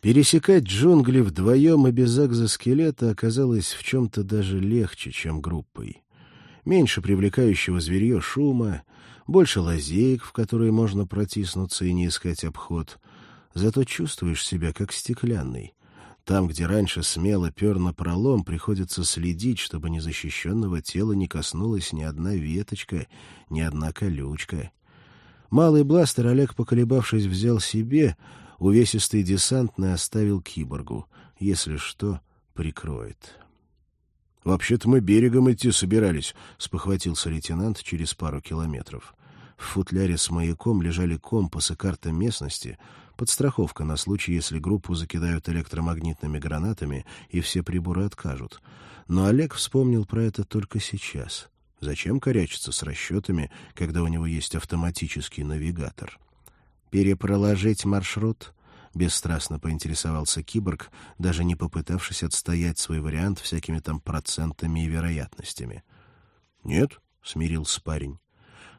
Пересекать джунгли вдвоем и без экзоскелета оказалось в чем-то даже легче, чем группой. Меньше привлекающего зверье шума, больше лазеек, в которые можно протиснуться и не искать обход. Зато чувствуешь себя как стеклянный. Там, где раньше смело пер на пролом, приходится следить, чтобы незащищенного тела не коснулась ни одна веточка, ни одна колючка. Малый бластер Олег, поколебавшись, взял себе, увесистый десантный оставил киборгу. Если что, прикроет. «Вообще-то мы берегом идти собирались», — спохватился лейтенант через пару километров. В футляре с маяком лежали компас и карта местности, подстраховка на случай, если группу закидают электромагнитными гранатами и все приборы откажут. Но Олег вспомнил про это только сейчас. Зачем корячиться с расчетами, когда у него есть автоматический навигатор? «Перепроложить маршрут?» Бесстрастно поинтересовался киборг, даже не попытавшись отстоять свой вариант всякими там процентами и вероятностями. «Нет», — смирился парень.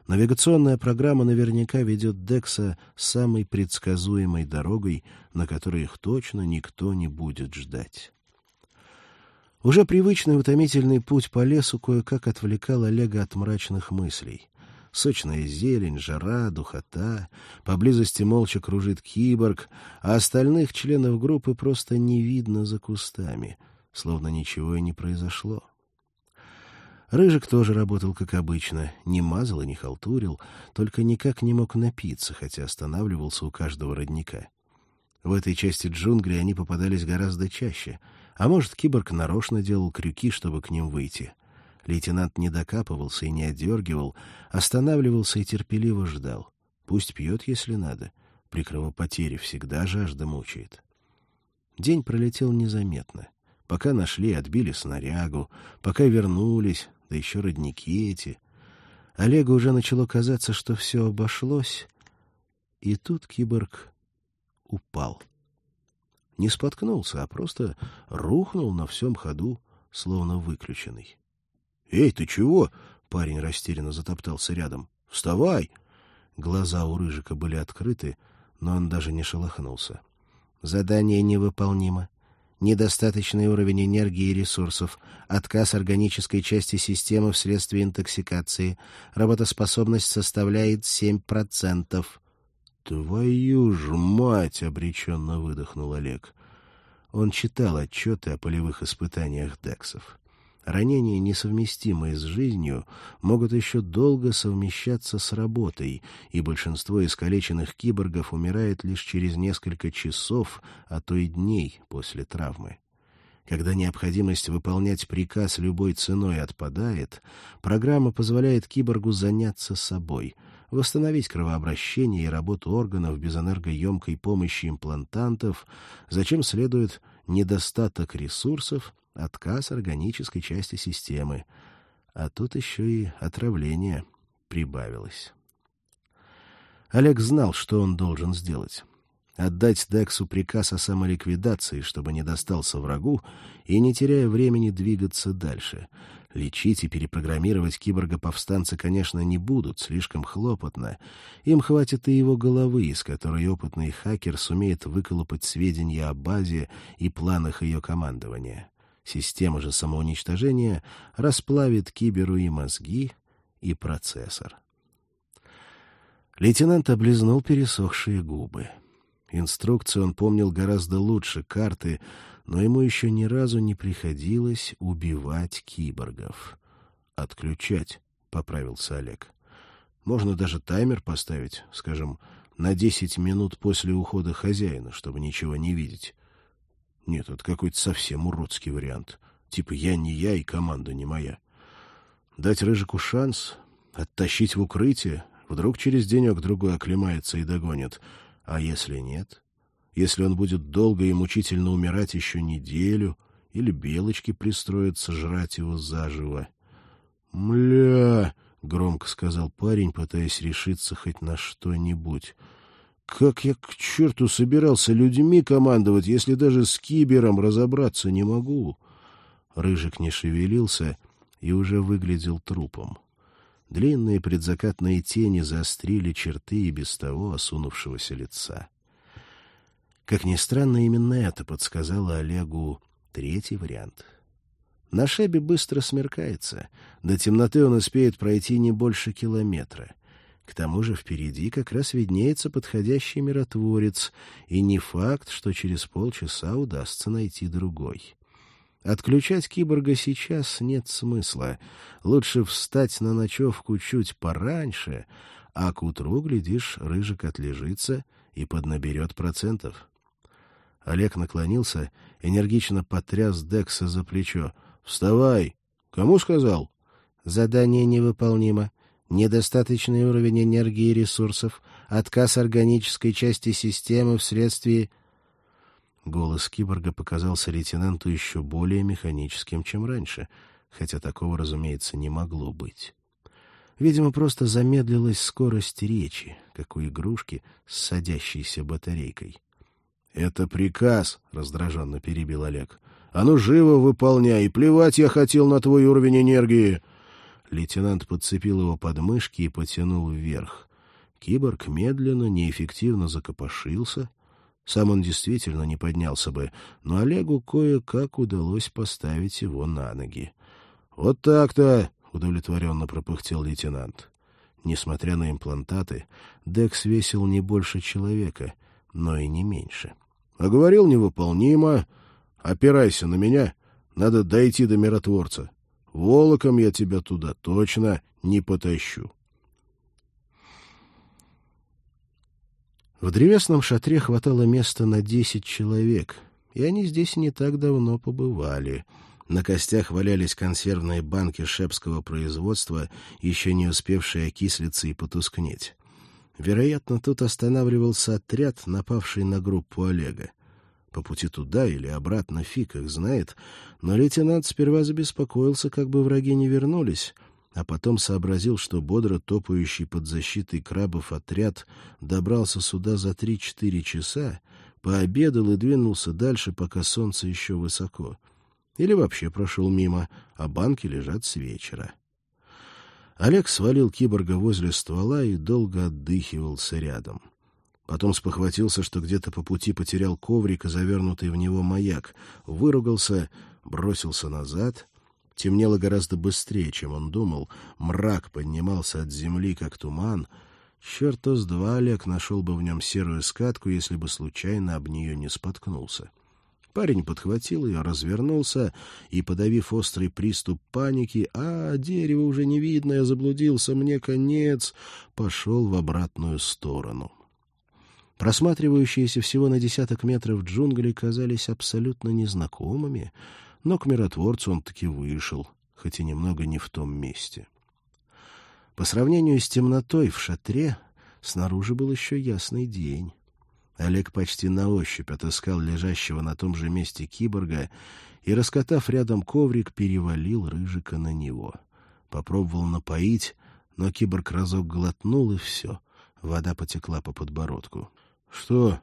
Навигационная программа наверняка ведет Декса самой предсказуемой дорогой, на которой их точно никто не будет ждать. Уже привычный утомительный путь по лесу кое-как отвлекал Олега от мрачных мыслей. Сочная зелень, жара, духота. Поблизости молча кружит киборг, а остальных членов группы просто не видно за кустами, словно ничего и не произошло. Рыжик тоже работал, как обычно, не мазал и не халтурил, только никак не мог напиться, хотя останавливался у каждого родника. В этой части джунглей они попадались гораздо чаще, а может, киборг нарочно делал крюки, чтобы к ним выйти. Лейтенант не докапывался и не отдергивал, останавливался и терпеливо ждал. Пусть пьет, если надо. При кровопотере всегда жажда мучает. День пролетел незаметно. Пока нашли, отбили снарягу, пока вернулись, да еще родники эти. Олегу уже начало казаться, что все обошлось, и тут киборг упал. Не споткнулся, а просто рухнул на всем ходу, словно выключенный. «Эй, ты чего?» — парень растерянно затоптался рядом. «Вставай!» Глаза у Рыжика были открыты, но он даже не шелохнулся. «Задание невыполнимо. Недостаточный уровень энергии и ресурсов, отказ органической части системы вследствие интоксикации. Работоспособность составляет семь процентов». «Твою ж мать!» — обреченно выдохнул Олег. Он читал отчеты о полевых испытаниях Дексов. Ранения, несовместимые с жизнью, могут еще долго совмещаться с работой, и большинство искалеченных киборгов умирает лишь через несколько часов, а то и дней после травмы. Когда необходимость выполнять приказ любой ценой отпадает, программа позволяет киборгу заняться собой, восстановить кровообращение и работу органов без энергоемкой помощи имплантантов, зачем следует недостаток ресурсов отказ органической части системы. А тут еще и отравление прибавилось. Олег знал, что он должен сделать. Отдать Дексу приказ о самоликвидации, чтобы не достался врагу, и, не теряя времени, двигаться дальше. Лечить и перепрограммировать киборга-повстанца, конечно, не будут, слишком хлопотно. Им хватит и его головы, из которой опытный хакер сумеет выколупать сведения о базе и планах ее командования. Система же самоуничтожения расплавит киберу и мозги, и процессор. Лейтенант облизнул пересохшие губы. Инструкцию он помнил гораздо лучше карты, но ему еще ни разу не приходилось убивать киборгов. «Отключать», — поправился Олег. «Можно даже таймер поставить, скажем, на десять минут после ухода хозяина, чтобы ничего не видеть. Нет, это какой-то совсем уродский вариант. Типа я не я и команда не моя. Дать Рыжику шанс, оттащить в укрытие, вдруг через денек-другой оклемается и догонит. А если нет? Если он будет долго и мучительно умирать еще неделю, или белочки пристроятся жрать его заживо? «Мля!» — громко сказал парень, пытаясь решиться хоть на что-нибудь — как я к черту собирался людьми командовать, если даже с кибером разобраться не могу? Рыжик не шевелился и уже выглядел трупом. Длинные предзакатные тени заострили черты и без того осунувшегося лица. Как ни странно, именно это подсказало Олегу третий вариант. На шебе быстро смеркается. До темноты он успеет пройти не больше километра. К тому же впереди как раз виднеется подходящий миротворец, и не факт, что через полчаса удастся найти другой. Отключать киборга сейчас нет смысла. Лучше встать на ночевку чуть пораньше, а к утру, глядишь, Рыжик отлежится и поднаберет процентов. Олег наклонился, энергично потряс Декса за плечо. «Вставай! Кому сказал?» «Задание невыполнимо. Недостаточный уровень энергии и ресурсов. Отказ органической части системы вследствие...» Голос киборга показался лейтенанту еще более механическим, чем раньше, хотя такого, разумеется, не могло быть. Видимо, просто замедлилась скорость речи, как у игрушки с садящейся батарейкой. — Это приказ, — раздраженно перебил Олег. — А ну живо выполняй, плевать я хотел на твой уровень энергии. Лейтенант подцепил его под мышки и потянул вверх. Киборг медленно, неэффективно закопошился. Сам он действительно не поднялся бы, но Олегу кое-как удалось поставить его на ноги. — Вот так-то! — удовлетворенно пропыхтел лейтенант. Несмотря на имплантаты, Декс весил не больше человека — но и не меньше. — А говорил невыполнимо. Опирайся на меня. Надо дойти до миротворца. Волоком я тебя туда точно не потащу. В древесном шатре хватало места на десять человек, и они здесь не так давно побывали. На костях валялись консервные банки шепского производства, еще не успевшие окислиться и потускнеть. Вероятно, тут останавливался отряд, напавший на группу Олега. По пути туда или обратно фиг их знает, но лейтенант сперва забеспокоился, как бы враги не вернулись, а потом сообразил, что бодро топающий под защитой крабов отряд добрался сюда за три-четыре часа, пообедал и двинулся дальше, пока солнце еще высоко. Или вообще прошел мимо, а банки лежат с вечера. Олег свалил киборга возле ствола и долго отдыхивался рядом. Потом спохватился, что где-то по пути потерял коврик и завернутый в него маяк, выругался, бросился назад. Темнело гораздо быстрее, чем он думал. Мрак поднимался от земли, как туман. Черт с два Олег нашел бы в нем серую скатку, если бы случайно об нее не споткнулся. Парень подхватил ее, развернулся и, подавив острый приступ паники, «А, дерево уже не видно, я заблудился, мне конец!» пошел в обратную сторону. Просматривающиеся всего на десяток метров джунгли казались абсолютно незнакомыми, но к миротворцу он таки вышел, хоть и немного не в том месте. По сравнению с темнотой в шатре снаружи был еще ясный день. Олег почти на ощупь отыскал лежащего на том же месте киборга и, раскатав рядом коврик, перевалил Рыжика на него. Попробовал напоить, но киборг разок глотнул, и все. Вода потекла по подбородку. — Что,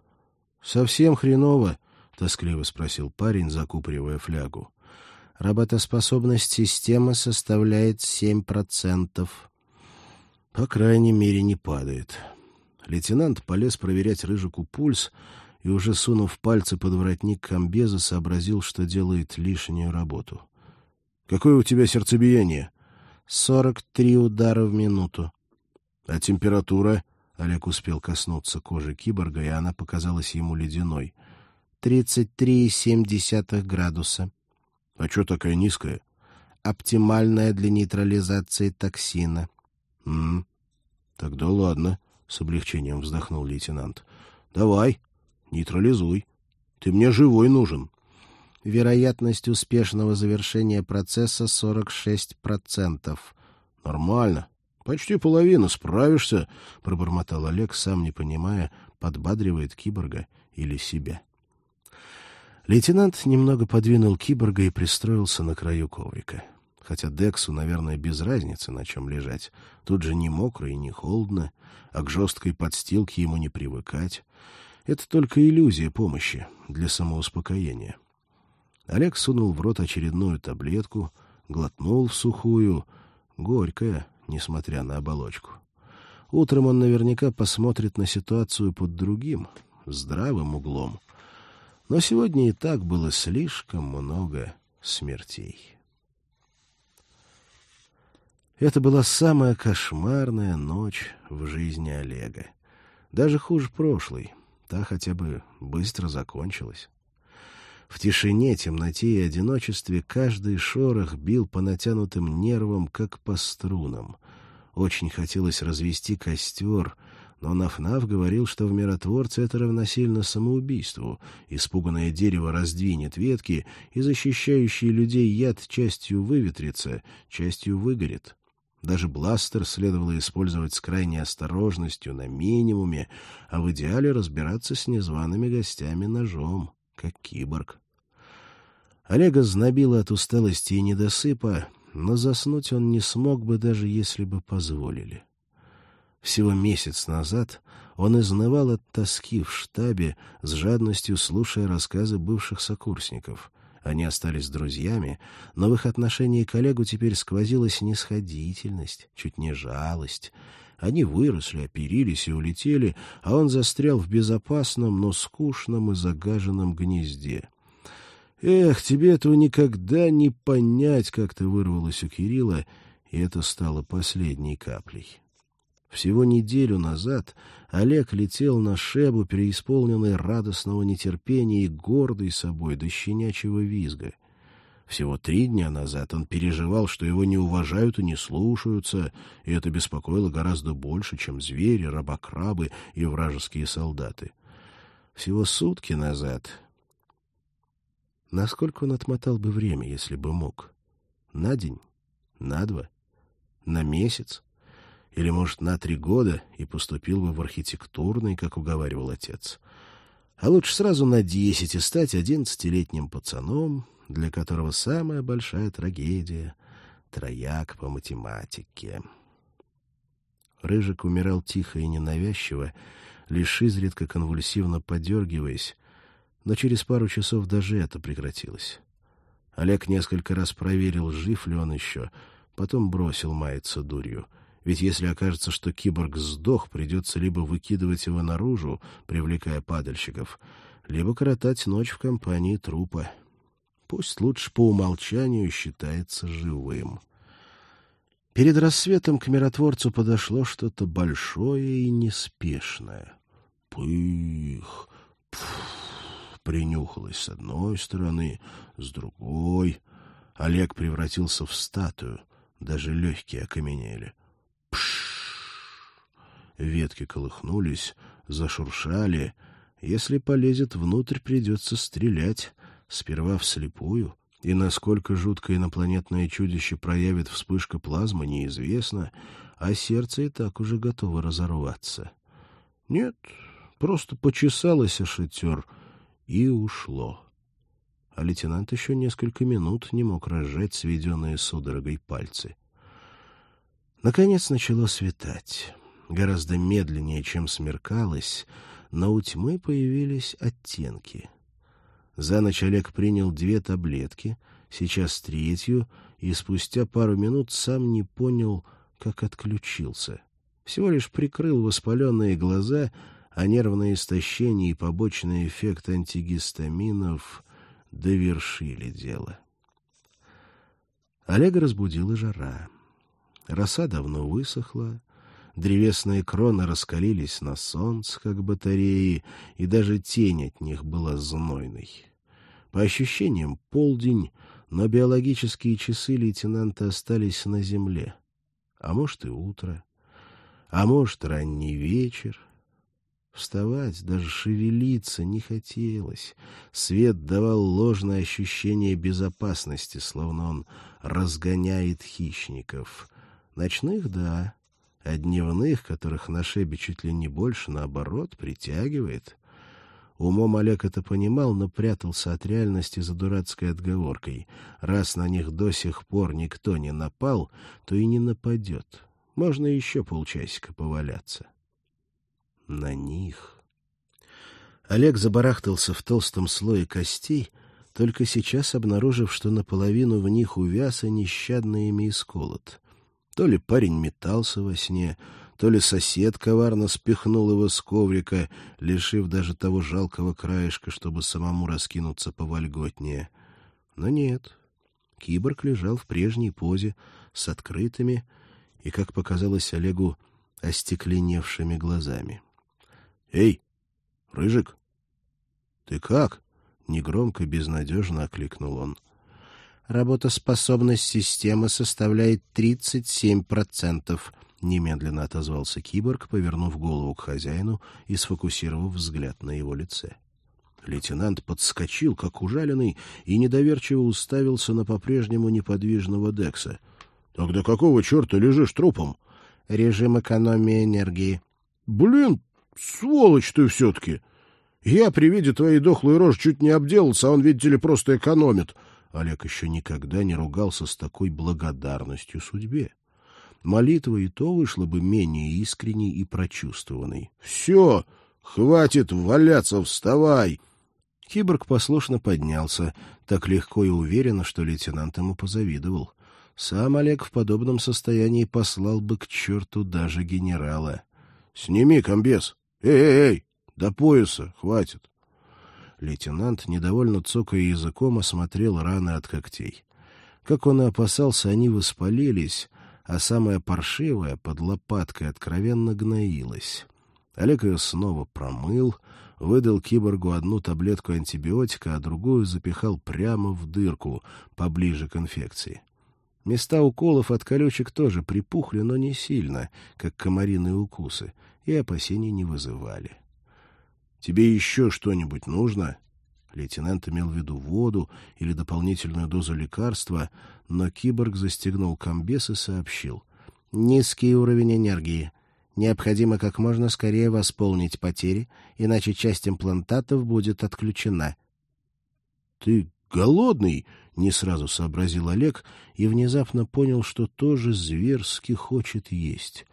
совсем хреново? — тоскливо спросил парень, закупоривая флягу. — Работоспособность системы составляет семь процентов. — По крайней мере, не падает. Лейтенант полез проверять Рыжику пульс и, уже сунув пальцы под воротник комбеза, сообразил, что делает лишнюю работу. — Какое у тебя сердцебиение? — Сорок три удара в минуту. — А температура? — Олег успел коснуться кожи киборга, и она показалась ему ледяной. — Тридцать три семь десятых градуса. — А что такая низкая? — Оптимальная для нейтрализации токсина. — М тогда ладно. — с облегчением вздохнул лейтенант. — Давай, нейтрализуй. Ты мне живой нужен. Вероятность успешного завершения процесса 46%. — Нормально. Почти половина. Справишься, — пробормотал Олег, сам не понимая, подбадривает киборга или себя. Лейтенант немного подвинул киборга и пристроился на краю коврика. Хотя Дексу, наверное, без разницы, на чем лежать. Тут же не мокро и не холодно, а к жесткой подстилке ему не привыкать. Это только иллюзия помощи для самоуспокоения. Олег сунул в рот очередную таблетку, глотнул в сухую, горькая, несмотря на оболочку. Утром он наверняка посмотрит на ситуацию под другим, здравым углом. Но сегодня и так было слишком много смертей. Это была самая кошмарная ночь в жизни Олега. Даже хуже прошлой. Та хотя бы быстро закончилась. В тишине, темноте и одиночестве каждый шорох бил по натянутым нервам, как по струнам. Очень хотелось развести костер, но Нафнаф говорил, что в миротворце это равносильно самоубийству. Испуганное дерево раздвинет ветки, и защищающий людей яд частью выветрится, частью выгорит. Даже бластер следовало использовать с крайней осторожностью, на минимуме, а в идеале разбираться с незваными гостями ножом, как киборг. Олега знобило от усталости и недосыпа, но заснуть он не смог бы, даже если бы позволили. Всего месяц назад он изнывал от тоски в штабе, с жадностью слушая рассказы бывших сокурсников. Они остались друзьями, но в их отношении к коллегу теперь сквозилась нисходительность, чуть не жалость. Они выросли, оперились и улетели, а он застрял в безопасном, но скучном и загаженном гнезде. «Эх, тебе этого никогда не понять!» — как-то вырвалось у Кирилла, и это стало последней каплей. Всего неделю назад Олег летел на Шебу, преисполненный радостного нетерпения и гордый собой до щенячьего визга. Всего три дня назад он переживал, что его не уважают и не слушаются, и это беспокоило гораздо больше, чем звери, рабокрабы и вражеские солдаты. Всего сутки назад... Насколько он отмотал бы время, если бы мог? На день? На два? На месяц? или, может, на три года и поступил бы в архитектурный, как уговаривал отец. А лучше сразу на десять и стать одиннадцатилетним пацаном, для которого самая большая трагедия — трояк по математике. Рыжик умирал тихо и ненавязчиво, лишь изредка конвульсивно подергиваясь, но через пару часов даже это прекратилось. Олег несколько раз проверил, жив ли он еще, потом бросил маяться дурью — ведь если окажется, что киборг сдох, придется либо выкидывать его наружу, привлекая падальщиков, либо коротать ночь в компании трупа. Пусть лучше по умолчанию считается живым. Перед рассветом к миротворцу подошло что-то большое и неспешное. Пых! Пф, принюхалось с одной стороны, с другой. Олег превратился в статую, даже легкие окаменели — Ветки колыхнулись, зашуршали. Если полезет внутрь, придется стрелять. Сперва вслепую. И насколько жуткое инопланетное чудище проявит вспышка плазмы, неизвестно, а сердце и так уже готово разорваться. Нет, просто почесалось о шатер и ушло. А лейтенант еще несколько минут не мог разжать сведенные судорогой пальцы. Наконец начало светать гораздо медленнее, чем смеркалось, но у тьмы появились оттенки. За ночь Олег принял две таблетки, сейчас третью, и спустя пару минут сам не понял, как отключился. Всего лишь прикрыл воспаленные глаза, а нервное истощение и побочный эффект антигистаминов довершили дело. Олега разбудила жара. Роса давно высохла, Древесные кроны раскалились на солнце, как батареи, и даже тень от них была знойной. По ощущениям, полдень, но биологические часы лейтенанта остались на земле. А может, и утро. А может, ранний вечер. Вставать, даже шевелиться не хотелось. Свет давал ложное ощущение безопасности, словно он разгоняет хищников. Ночных — да, а дневных, которых на шебе чуть ли не больше, наоборот, притягивает. Умом Олег это понимал, но прятался от реальности за дурацкой отговоркой. Раз на них до сих пор никто не напал, то и не нападет. Можно еще полчасика поваляться. На них... Олег забарахтался в толстом слое костей, только сейчас обнаружив, что наполовину в них увяз и нещадно ими исколот. То ли парень метался во сне, то ли сосед коварно спихнул его с коврика, лишив даже того жалкого краешка, чтобы самому раскинуться повольготнее. Но нет. Киборг лежал в прежней позе, с открытыми и, как показалось Олегу, остекленевшими глазами. — Эй, Рыжик, ты как? — негромко, безнадежно окликнул он. — Работоспособность системы составляет тридцать семь процентов, — немедленно отозвался киборг, повернув голову к хозяину и сфокусировав взгляд на его лице. Лейтенант подскочил, как ужаленный, и недоверчиво уставился на по-прежнему неподвижного Декса. — Тогда какого черта лежишь трупом? — Режим экономии энергии. — Блин, сволочь ты все-таки! Я при виде твоей дохлой рожи чуть не обделался, а он, видите ли, просто экономит. Олег еще никогда не ругался с такой благодарностью судьбе. Молитва и то вышла бы менее искренней и прочувствованной. — Все, хватит валяться, вставай! Киборг послушно поднялся, так легко и уверенно, что лейтенант ему позавидовал. Сам Олег в подобном состоянии послал бы к черту даже генерала. — Сними комбез! Эй-эй-эй! До пояса! Хватит! Лейтенант, недовольно цокая языком, осмотрел раны от когтей. Как он и опасался, они воспалились, а самое паршивое под лопаткой откровенно гноилось. Олег ее снова промыл, выдал киборгу одну таблетку антибиотика, а другую запихал прямо в дырку, поближе к инфекции. Места уколов от колючек тоже припухли, но не сильно, как комариные укусы, и опасений не вызывали. — Тебе еще что-нибудь нужно? Лейтенант имел в виду воду или дополнительную дозу лекарства, но киборг застегнул комбес и сообщил. — Низкий уровень энергии. Необходимо как можно скорее восполнить потери, иначе часть имплантатов будет отключена. — Ты голодный? — не сразу сообразил Олег и внезапно понял, что тоже зверски хочет есть.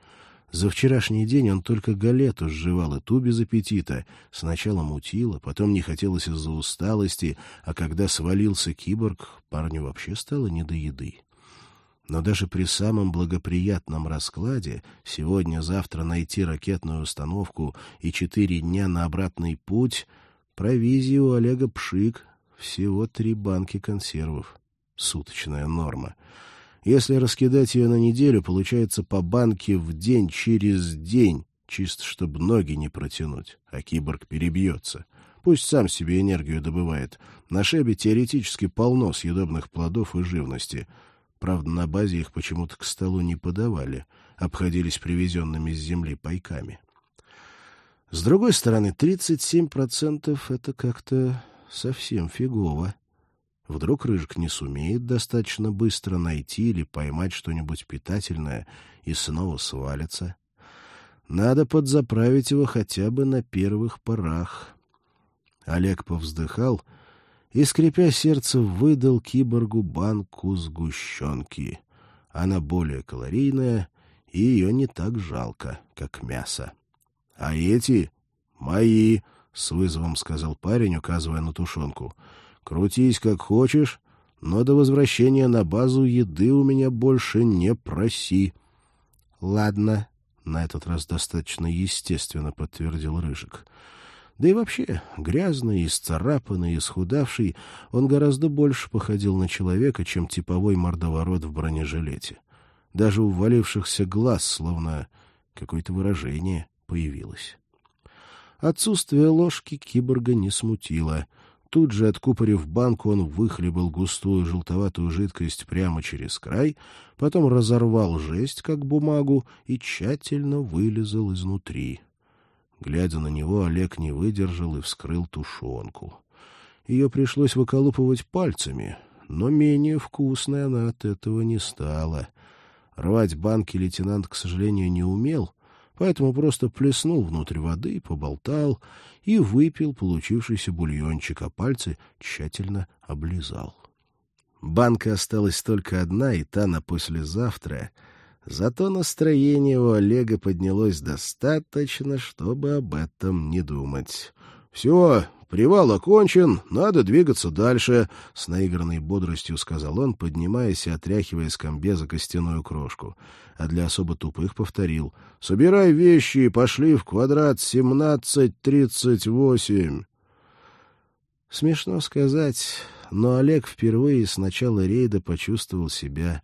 За вчерашний день он только галету сживал и ту без аппетита. Сначала мутило, потом не хотелось из-за усталости, а когда свалился киборг, парню вообще стало не до еды. Но даже при самом благоприятном раскладе сегодня-завтра найти ракетную установку и четыре дня на обратный путь провизии у Олега пшик, всего три банки консервов. Суточная норма. Если раскидать ее на неделю, получается по банке в день через день, чисто чтобы ноги не протянуть, а киборг перебьется. Пусть сам себе энергию добывает. На шебе теоретически полно съедобных плодов и живности. Правда, на базе их почему-то к столу не подавали, обходились привезенными с земли пайками. С другой стороны, 37% — это как-то совсем фигово. Вдруг Рыжик не сумеет достаточно быстро найти или поймать что-нибудь питательное и снова свалится. Надо подзаправить его хотя бы на первых порах. Олег повздыхал и, скрипя сердце, выдал киборгу банку сгущенки. Она более калорийная, и ее не так жалко, как мясо. — А эти — мои, — с вызовом сказал парень, указывая на тушенку. — Крутись как хочешь, но до возвращения на базу еды у меня больше не проси. — Ладно, — на этот раз достаточно естественно подтвердил Рыжик. Да и вообще, грязный, исцарапанный, исхудавший, он гораздо больше походил на человека, чем типовой мордоворот в бронежилете. Даже у валившихся глаз словно какое-то выражение появилось. Отсутствие ложки киборга не смутило. Тут же, откупорив банку, он выхлебал густую желтоватую жидкость прямо через край, потом разорвал жесть, как бумагу, и тщательно вылезал изнутри. Глядя на него, Олег не выдержал и вскрыл тушенку. Ее пришлось выколупывать пальцами, но менее вкусной она от этого не стала. Рвать банки лейтенант, к сожалению, не умел — поэтому просто плеснул внутрь воды, поболтал и выпил получившийся бульончик, а пальцы тщательно облизал. Банка осталась только одна, и та на послезавтра. Зато настроение у Олега поднялось достаточно, чтобы об этом не думать. Все, привал окончен, надо двигаться дальше, — с наигранной бодростью сказал он, поднимаясь и отряхивая с комбеза костяную крошку. А для особо тупых повторил. — Собирай вещи и пошли в квадрат семнадцать тридцать восемь. Смешно сказать, но Олег впервые с начала рейда почувствовал себя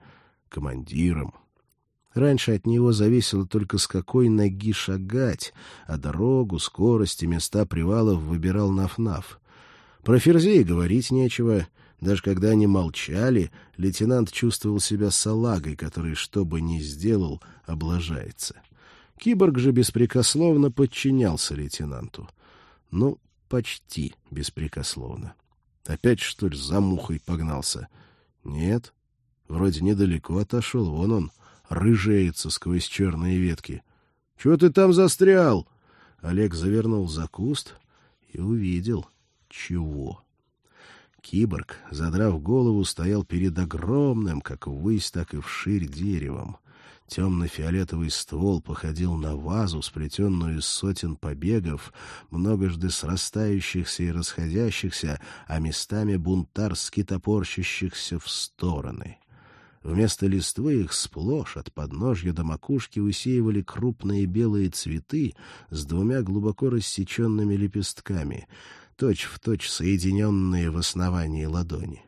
командиром. Раньше от него зависело только с какой ноги шагать, а дорогу, скорость и места привалов выбирал Наф-Наф. Про Ферзей говорить нечего. Даже когда они молчали, лейтенант чувствовал себя салагой, который, что бы ни сделал, облажается. Киборг же беспрекословно подчинялся лейтенанту. Ну, почти беспрекословно. Опять, что ли, за мухой погнался? Нет, вроде недалеко отошел, вон он, рыжеется сквозь черные ветки. — Чего ты там застрял? Олег завернул за куст и увидел. Чего? Киборг, задрав голову, стоял перед огромным, как ввысь, так и вширь деревом. Темно-фиолетовый ствол походил на вазу, сплетенную из сотен побегов, многожды срастающихся и расходящихся, а местами бунтарски топорщащихся в стороны. Вместо листвы их сплошь от подножья до макушки усеивали крупные белые цветы с двумя глубоко рассеченными лепестками, точь-в-точь точь соединенные в основании ладони.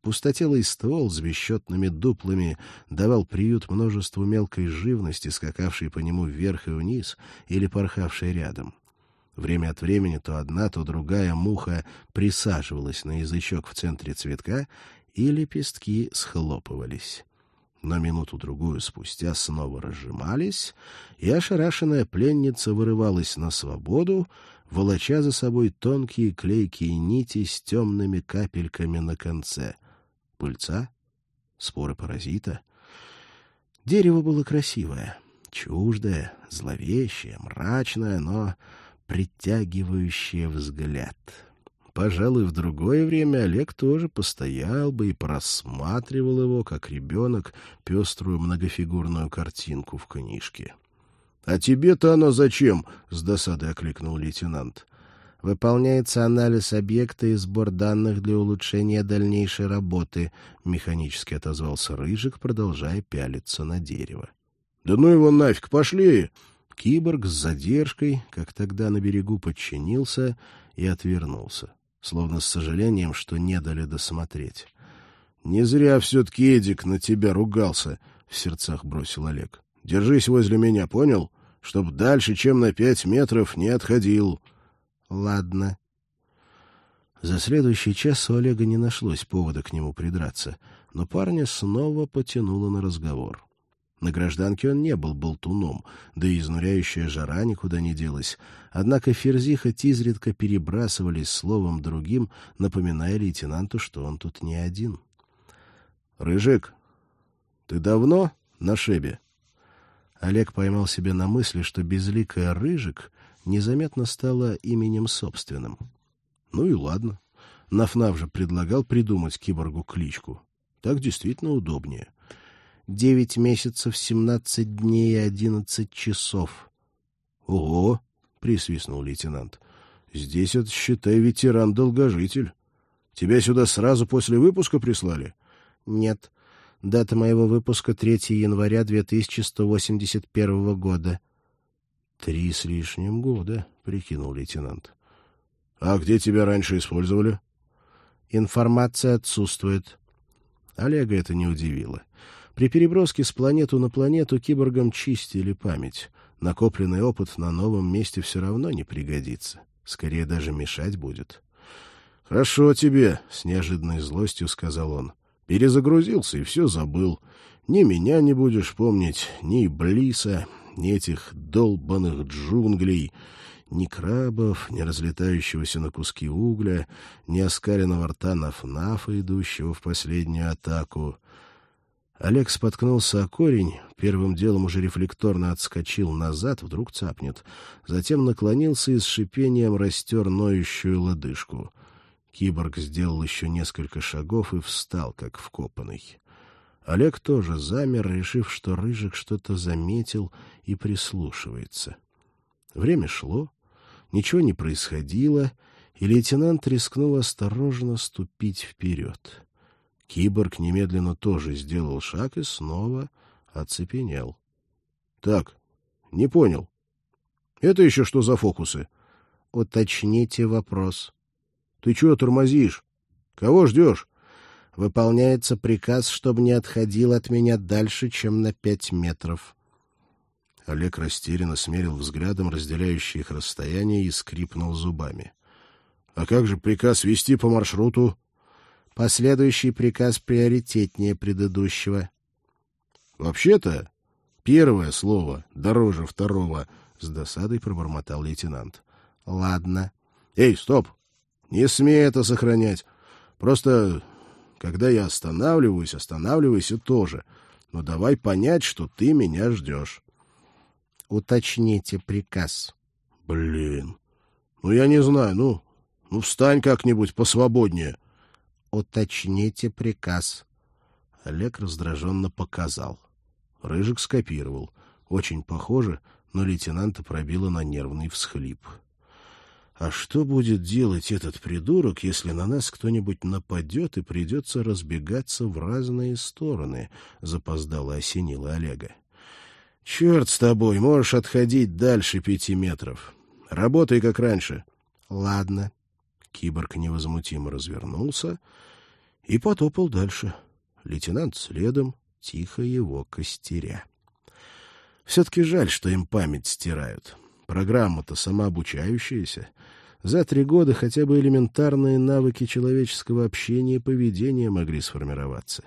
Пустотелый ствол с бесчетными дуплами давал приют множеству мелкой живности, скакавшей по нему вверх и вниз или порхавшей рядом. Время от времени то одна, то другая муха присаживалась на язычок в центре цветка, и лепестки схлопывались. Но минуту-другую спустя снова разжимались, и ошарашенная пленница вырывалась на свободу, волоча за собой тонкие клейкие нити с темными капельками на конце — Пыльца? Споры паразита? Дерево было красивое, чуждое, зловещее, мрачное, но притягивающее взгляд. Пожалуй, в другое время Олег тоже постоял бы и просматривал его, как ребенок, пеструю многофигурную картинку в книжке. — А тебе-то оно зачем? — с досадой окликнул лейтенант. Выполняется анализ объекта и сбор данных для улучшения дальнейшей работы, механически отозвался Рыжик, продолжая пялиться на дерево. Да ну его нафиг, пошли! Киборг с задержкой, как тогда на берегу, подчинился и отвернулся, словно с сожалением, что не дали досмотреть. Не зря все-таки Эдик на тебя ругался, в сердцах бросил Олег. Держись возле меня, понял? Чтоб дальше, чем на пять метров, не отходил. Ладно. За следующий час у Олега не нашлось повода к нему придраться, но парня снова потянуло на разговор. На гражданке он не был болтуном, да и изнуряющая жара никуда не делась. Однако Ферзи хоть изредка перебрасывались словом другим, напоминая лейтенанту, что он тут не один. — Рыжик, ты давно на шебе? Олег поймал себя на мысли, что безликая Рыжик незаметно стало именем собственным. Ну и ладно. Нафнав же предлагал придумать киборгу кличку. Так действительно удобнее. Девять месяцев, семнадцать дней и одиннадцать часов. — Ого! — присвистнул лейтенант. — Здесь это, считай, ветеран-долгожитель. Тебя сюда сразу после выпуска прислали? — Нет. Дата моего выпуска 3 января 2181 года. — Три с лишним года, прикинул лейтенант. А где тебя раньше использовали? Информация отсутствует. Олега это не удивило. При переброске с планету на планету киборгам чистили память. Накопленный опыт на новом месте все равно не пригодится. Скорее даже мешать будет. — Хорошо тебе, — с неожиданной злостью сказал он. — Перезагрузился и все забыл. Ни меня не будешь помнить, ни Блиса, ни этих долбанных джунглей, ни крабов, ни разлетающегося на куски угля, ни оскаренного рта нафнафа, идущего в последнюю атаку. Олег споткнулся о корень, первым делом уже рефлекторно отскочил назад, вдруг цапнет, затем наклонился и с шипением растер ноющую лодыжку. Киборг сделал еще несколько шагов и встал, как вкопанный. Олег тоже замер, решив, что Рыжик что-то заметил и прислушивается. Время шло. Ничего не происходило, и лейтенант рискнул осторожно ступить вперед. Киборг немедленно тоже сделал шаг и снова оцепенел. — Так, не понял. Это еще что за фокусы? — Уточните вопрос. — Ты чего тормозишь? Кого ждешь? — Выполняется приказ, чтобы не отходил от меня дальше, чем на пять метров. Олег растерянно смерил взглядом разделяющие их расстояние и скрипнул зубами. — А как же приказ вести по маршруту? — Последующий приказ приоритетнее предыдущего. — Вообще-то, первое слово дороже второго, — с досадой пробормотал лейтенант. — Ладно. — Эй, стоп! Не смей это сохранять. Просто, когда я останавливаюсь, останавливайся тоже. Но давай понять, что ты меня ждешь. Уточните приказ. Блин. Ну, я не знаю. Ну, ну встань как-нибудь посвободнее. Уточните приказ. Олег раздраженно показал. Рыжик скопировал. Очень похоже, но лейтенанта пробило на нервный всхлип. А что будет делать этот придурок, если на нас кто-нибудь нападет и придется разбегаться в разные стороны? Запоздало осенило Олега. Черт с тобой, можешь отходить дальше пяти метров. Работай, как раньше. Ладно. Киборг невозмутимо развернулся и потопал дальше. Лейтенант следом, тихо его костеря. Все-таки жаль, что им память стирают. Программа-то самообучающаяся. За три года хотя бы элементарные навыки человеческого общения и поведения могли сформироваться.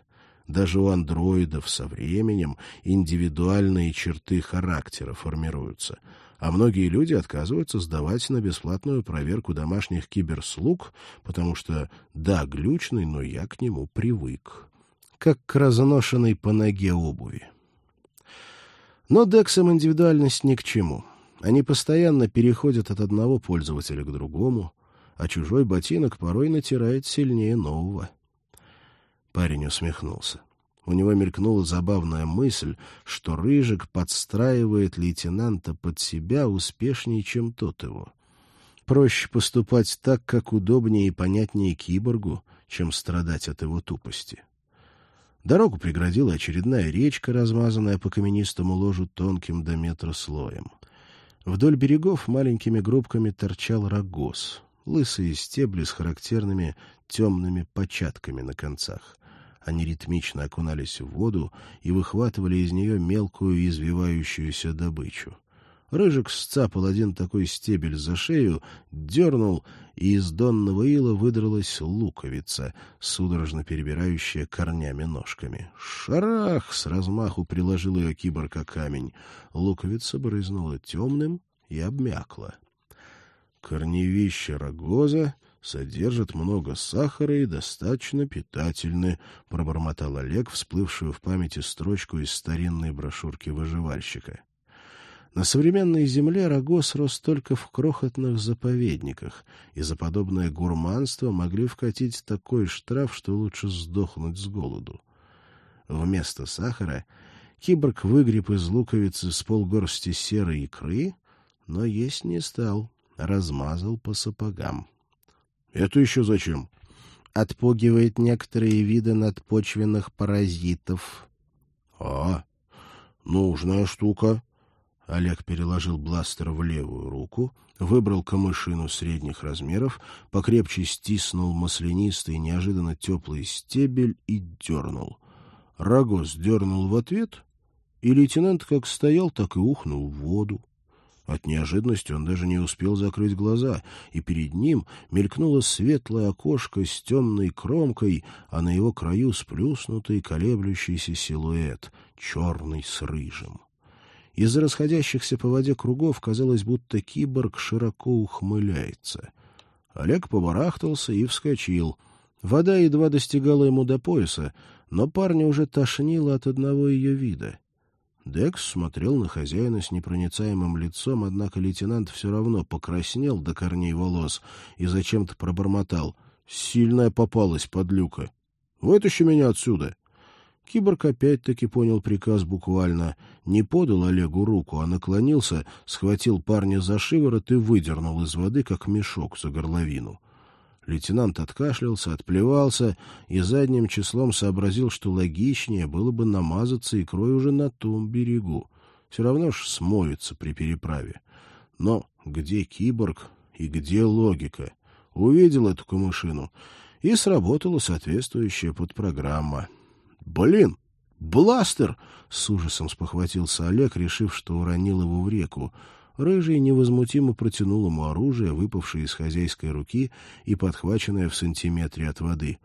Даже у андроидов со временем индивидуальные черты характера формируются, а многие люди отказываются сдавать на бесплатную проверку домашних киберслуг, потому что, да, глючный, но я к нему привык. Как к разношенной по ноге обуви. Но дексам индивидуальность ни к чему. Они постоянно переходят от одного пользователя к другому, а чужой ботинок порой натирает сильнее нового. Парень усмехнулся. У него мелькнула забавная мысль, что Рыжик подстраивает лейтенанта под себя успешнее, чем тот его. Проще поступать так, как удобнее и понятнее киборгу, чем страдать от его тупости. Дорогу преградила очередная речка, размазанная по каменистому ложу тонким до метра слоем. Вдоль берегов маленькими группками торчал рогоз, лысые стебли с характерными темными початками на концах. Они ритмично окунались в воду и выхватывали из нее мелкую извивающуюся добычу. Рыжик сцапал один такой стебель за шею, дернул, и из донного ила выдралась луковица, судорожно перебирающая корнями-ножками. Шарах! С размаху приложил ее киборг о камень. Луковица брызнула темным и обмякла. Корневище рогоза содержит много сахара и достаточно питательны, — пробормотал Олег, всплывшую в памяти строчку из старинной брошюрки выживальщика. На современной земле рогоз рос только в крохотных заповедниках, и за подобное гурманство могли вкатить такой штраф, что лучше сдохнуть с голоду. Вместо сахара киборг выгреб из луковицы с полгорсти серой икры, но есть не стал, размазал по сапогам. Это еще зачем? Отпугивает некоторые виды надпочвенных паразитов. А, нужная штука. Олег переложил бластер в левую руку, выбрал камышину средних размеров, покрепче стиснул маслянистый, неожиданно теплый стебель и дернул. Рогоз дернул в ответ, и лейтенант как стоял, так и ухнул в воду. От неожиданности он даже не успел закрыть глаза, и перед ним мелькнуло светлое окошко с темной кромкой, а на его краю сплюснутый колеблющийся силуэт, черный с рыжим. Из-за расходящихся по воде кругов казалось, будто киборг широко ухмыляется. Олег побарахтался и вскочил. Вода едва достигала ему до пояса, но парня уже тошнило от одного ее вида — Декс смотрел на хозяина с непроницаемым лицом, однако лейтенант все равно покраснел до корней волос и зачем-то пробормотал. «Сильная попалась, подлюка! Вытащи меня отсюда!» Киборг опять-таки понял приказ буквально. Не подал Олегу руку, а наклонился, схватил парня за шиворот и выдернул из воды, как мешок за горловину. Лейтенант откашлялся, отплевался и задним числом сообразил, что логичнее было бы намазаться икрой уже на том берегу. Все равно ж смоется при переправе. Но где киборг и где логика? Увидел эту камышину, и сработала соответствующая подпрограмма. «Блин! Бластер!» — с ужасом спохватился Олег, решив, что уронил его в реку. Рыжий невозмутимо протянул ему оружие, выпавшее из хозяйской руки и подхваченное в сантиметре от воды.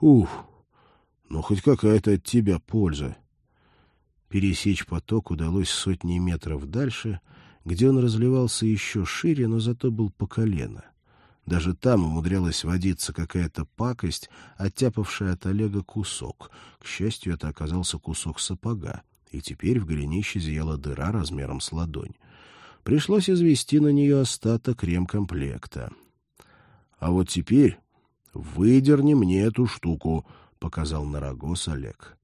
«Ух! Ну, хоть какая-то от тебя польза!» Пересечь поток удалось сотни метров дальше, где он разливался еще шире, но зато был по колено. Даже там умудрялась водиться какая-то пакость, оттяпавшая от Олега кусок. К счастью, это оказался кусок сапога, и теперь в голенище зияла дыра размером с ладонь. Пришлось извести на нее остаток ремкомплекта. — А вот теперь выдерни мне эту штуку, — показал на рогоз Олег.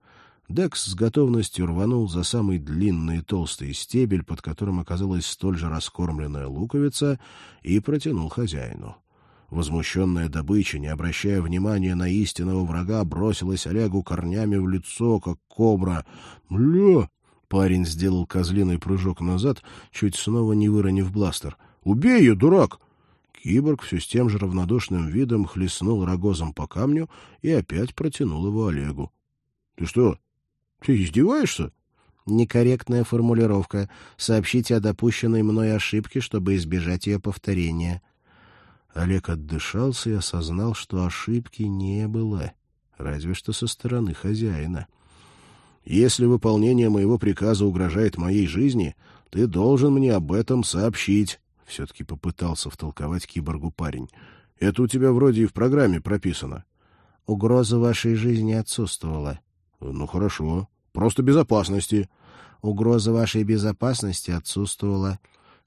Декс с готовностью рванул за самый длинный толстый стебель, под которым оказалась столь же раскормленная луковица, и протянул хозяину. Возмущенная добыча, не обращая внимания на истинного врага, бросилась Олегу корнями в лицо, как кобра. «Бля!» Парень сделал козлиный прыжок назад, чуть снова не выронив бластер. «Убей ее, дурак!» Киборг все с тем же равнодушным видом хлестнул рогозом по камню и опять протянул его Олегу. — Ты что, ты издеваешься? — Некорректная формулировка. Сообщите о допущенной мной ошибке, чтобы избежать ее повторения. Олег отдышался и осознал, что ошибки не было, разве что со стороны хозяина. «Если выполнение моего приказа угрожает моей жизни, ты должен мне об этом сообщить», — все-таки попытался втолковать киборгу парень. «Это у тебя вроде и в программе прописано». «Угроза вашей жизни отсутствовала». «Ну, хорошо. Просто безопасности». «Угроза вашей безопасности отсутствовала».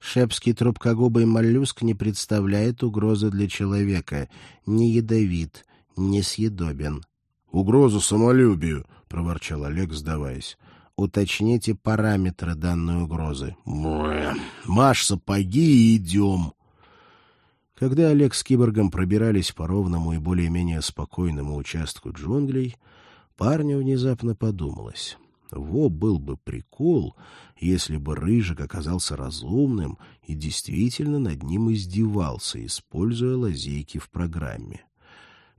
Шепский трубкогубый моллюск не представляет угрозы для человека, не ядовит, не съедобен. — Угрозу самолюбию, — проворчал Олег, сдаваясь. — Уточните параметры данной угрозы. — Маш сапоги и идем. Когда Олег с киборгом пробирались по ровному и более-менее спокойному участку джунглей, парню внезапно подумалось. Во был бы прикол, если бы Рыжик оказался разумным и действительно над ним издевался, используя лазейки в программе.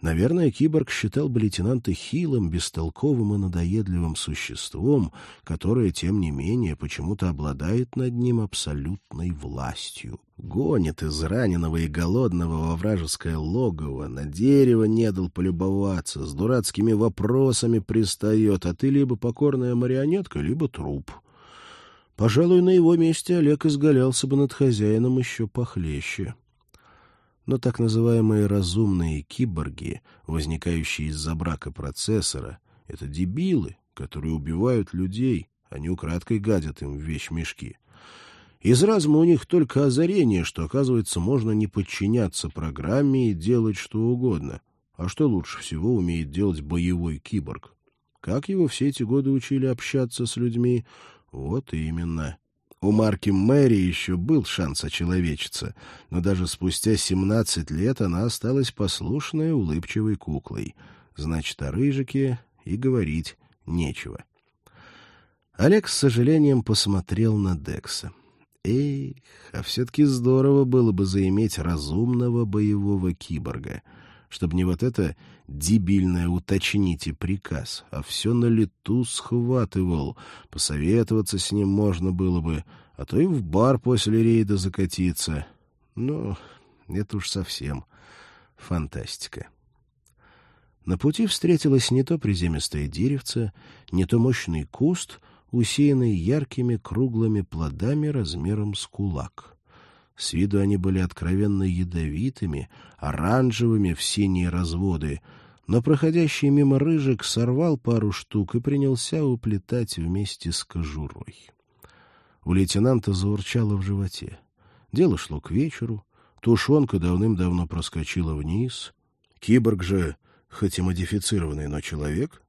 Наверное, киборг считал бы лейтенанта хилым, бестолковым и надоедливым существом, которое, тем не менее, почему-то обладает над ним абсолютной властью. Гонит из раненого и голодного во вражеское логово, на дерево не дал полюбоваться, с дурацкими вопросами пристает, а ты либо покорная марионетка, либо труп. Пожалуй, на его месте Олег изгалялся бы над хозяином еще похлеще но так называемые разумные киборги, возникающие из-за брака процессора, это дебилы, которые убивают людей, они украдкой гадят им в вещмешки. Из разума у них только озарение, что, оказывается, можно не подчиняться программе и делать что угодно. А что лучше всего умеет делать боевой киборг? Как его все эти годы учили общаться с людьми? Вот именно. У Марки Мэри еще был шанс очеловечиться, но даже спустя семнадцать лет она осталась послушной, улыбчивой куклой. Значит, о рыжике и говорить нечего. Олег с сожалением посмотрел на Декса. Эх, а все-таки здорово было бы заиметь разумного боевого киборга — чтобы не вот это дебильное «уточните приказ», а все на лету схватывал. Посоветоваться с ним можно было бы, а то и в бар после рейда закатиться. Но это уж совсем фантастика. На пути встретилось не то приземистое деревце, не то мощный куст, усеянный яркими круглыми плодами размером с кулак. С виду они были откровенно ядовитыми, оранжевыми в синие разводы, но проходящий мимо рыжик сорвал пару штук и принялся уплетать вместе с кожурой. У лейтенанта заурчало в животе. Дело шло к вечеру, тушенка давным-давно проскочила вниз. Киборг же, хоть и модифицированный, но человек.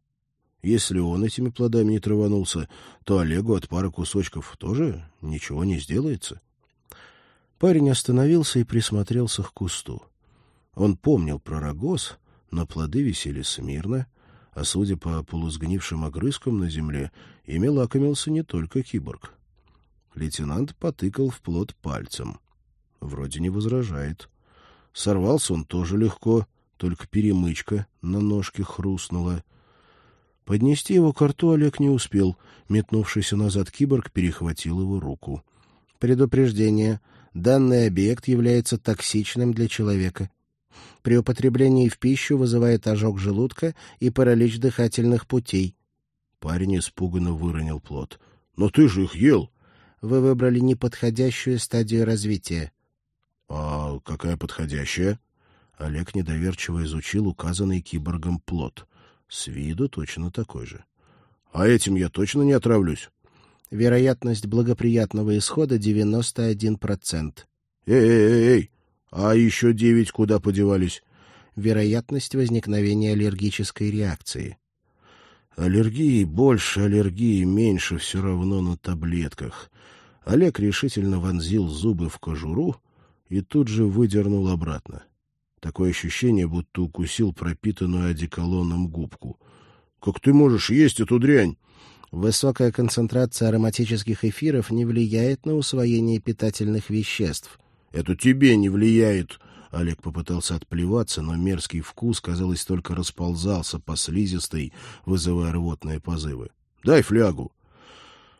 Если он этими плодами не траванулся, то Олегу от пары кусочков тоже ничего не сделается. Парень остановился и присмотрелся к кусту. Он помнил про рогоз, но плоды висели смирно, а судя по полусгнившим огрызкам на земле, ими лакомился не только киборг. Лейтенант потыкал в плод пальцем. Вроде не возражает. Сорвался он тоже легко, только перемычка на ножке хрустнула. Поднести его к рту Олег не успел. Метнувшийся назад киборг перехватил его руку. «Предупреждение. Данный объект является токсичным для человека. При употреблении в пищу вызывает ожог желудка и паралич дыхательных путей». Парень испуганно выронил плод. «Но ты же их ел!» «Вы выбрали неподходящую стадию развития». «А какая подходящая?» Олег недоверчиво изучил указанный киборгом плод. С виду точно такой же. «А этим я точно не отравлюсь?» «Вероятность благоприятного исхода — 91%. «Эй-эй-эй! А еще девять куда подевались?» «Вероятность возникновения аллергической реакции». Аллергии больше, аллергии меньше, все равно на таблетках. Олег решительно вонзил зубы в кожуру и тут же выдернул обратно. Такое ощущение, будто укусил пропитанную одеколоном губку. — Как ты можешь есть эту дрянь? Высокая концентрация ароматических эфиров не влияет на усвоение питательных веществ. — Это тебе не влияет. Олег попытался отплеваться, но мерзкий вкус, казалось, только расползался по слизистой, вызывая рвотные позывы. — Дай флягу.